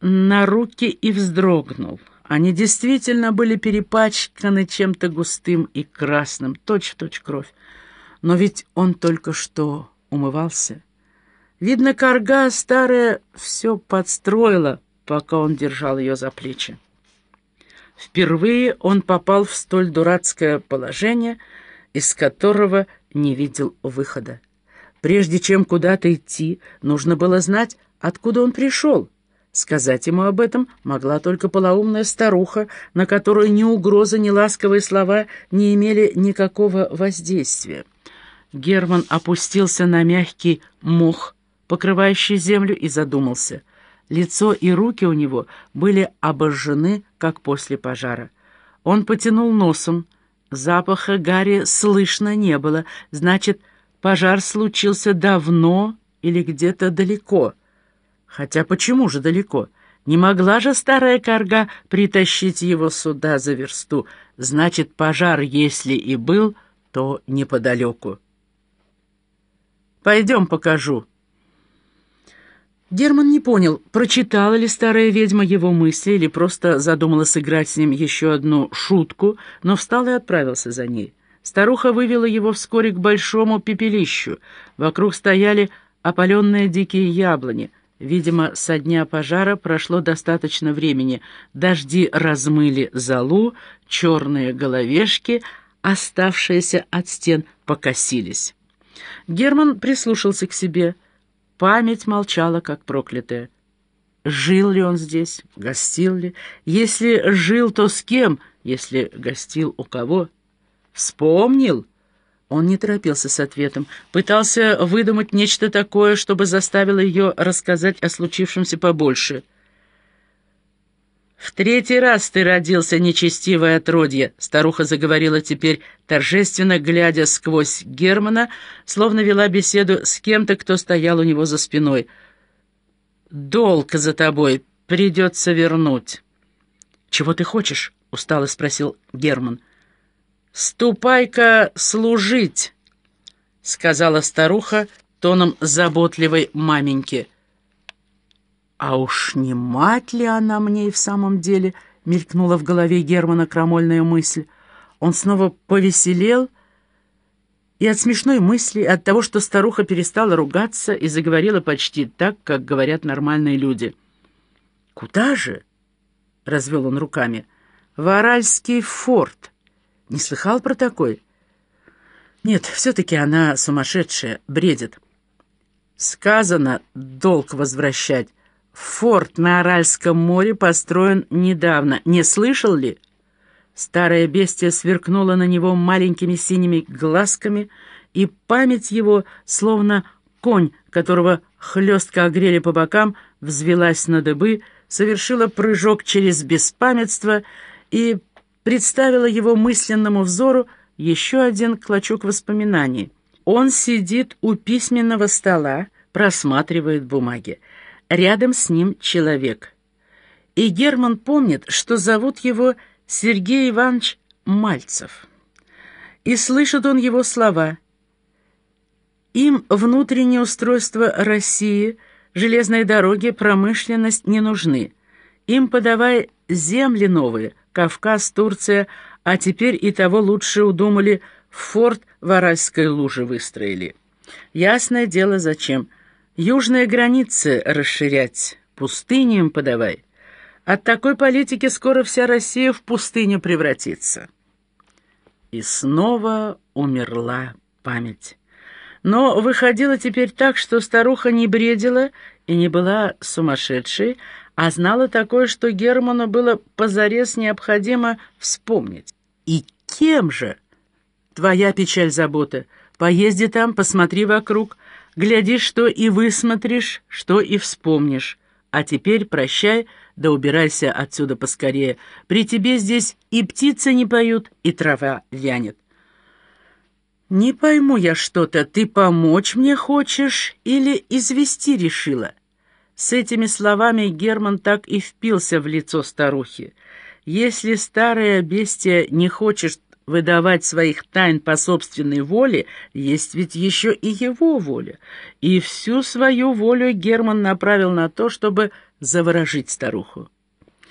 на руки и вздрогнул. Они действительно были перепачканы чем-то густым и красным, точь-в-точь точь кровь. Но ведь он только что умывался. Видно, корга старая все подстроила, пока он держал ее за плечи. Впервые он попал в столь дурацкое положение, из которого не видел выхода. Прежде чем куда-то идти, нужно было знать, откуда он пришел. Сказать ему об этом могла только полоумная старуха, на которую ни угроза, ни ласковые слова не имели никакого воздействия. Герман опустился на мягкий мох, покрывающий землю, и задумался. Лицо и руки у него были обожжены, как после пожара. Он потянул носом. Запаха Гарри слышно не было. Значит, пожар случился давно или где-то далеко. Хотя почему же далеко? Не могла же старая корга притащить его сюда за версту. Значит, пожар, если и был, то неподалеку. «Пойдем покажу», Герман не понял, прочитала ли старая ведьма его мысли или просто задумала сыграть с ним еще одну шутку, но встал и отправился за ней. Старуха вывела его вскоре к большому пепелищу. Вокруг стояли опаленные дикие яблони. Видимо, со дня пожара прошло достаточно времени. Дожди размыли золу, черные головешки, оставшиеся от стен, покосились. Герман прислушался к себе — Память молчала, как проклятая. Жил ли он здесь? Гостил ли? Если жил, то с кем? Если гостил, у кого? Вспомнил? Он не торопился с ответом. Пытался выдумать нечто такое, чтобы заставило ее рассказать о случившемся побольше — «В третий раз ты родился, нечестивое отродье», — старуха заговорила теперь торжественно, глядя сквозь Германа, словно вела беседу с кем-то, кто стоял у него за спиной. «Долг за тобой придется вернуть». «Чего ты хочешь?» — устало спросил Герман. «Ступай-ка служить», — сказала старуха тоном заботливой маменьки. «А уж не мать ли она мне и в самом деле?» — мелькнула в голове Германа крамольная мысль. Он снова повеселел, и от смешной мысли, от того, что старуха перестала ругаться и заговорила почти так, как говорят нормальные люди. «Куда же?» — развел он руками. «В Аральский форт. Не слыхал про такой?» «Нет, все-таки она сумасшедшая, бредит». «Сказано долг возвращать». Форт на Аральском море построен недавно. Не слышал ли?» Старая бестия сверкнула на него маленькими синими глазками, и память его, словно конь, которого хлестко огрели по бокам, взвелась на дыбы, совершила прыжок через беспамятство и представила его мысленному взору еще один клочок воспоминаний. Он сидит у письменного стола, просматривает бумаги. Рядом с ним человек. И Герман помнит, что зовут его Сергей Иванович Мальцев. И слышит он его слова. Им внутреннее устройство России, железные дороги, промышленность не нужны. Им подавай земли новые, Кавказ, Турция, а теперь и того лучше удумали, форт в Аральской луже выстроили. Ясное дело, зачем – Южные границы расширять, пустыни им подавай. От такой политики скоро вся Россия в пустыню превратится. И снова умерла память. Но выходило теперь так, что старуха не бредила и не была сумасшедшей, а знала такое, что Герману было позарез необходимо вспомнить. И кем же? Твоя печаль-забота. Поезди там, посмотри вокруг — Глядишь, что и высмотришь, что и вспомнишь. А теперь прощай, да убирайся отсюда поскорее. При тебе здесь и птицы не поют, и трава вянет. «Не пойму я что-то, ты помочь мне хочешь или извести решила?» С этими словами Герман так и впился в лицо старухи. «Если старая бестия не хочет, выдавать своих тайн по собственной воле, есть ведь еще и его воля. И всю свою волю Герман направил на то, чтобы заворожить старуху.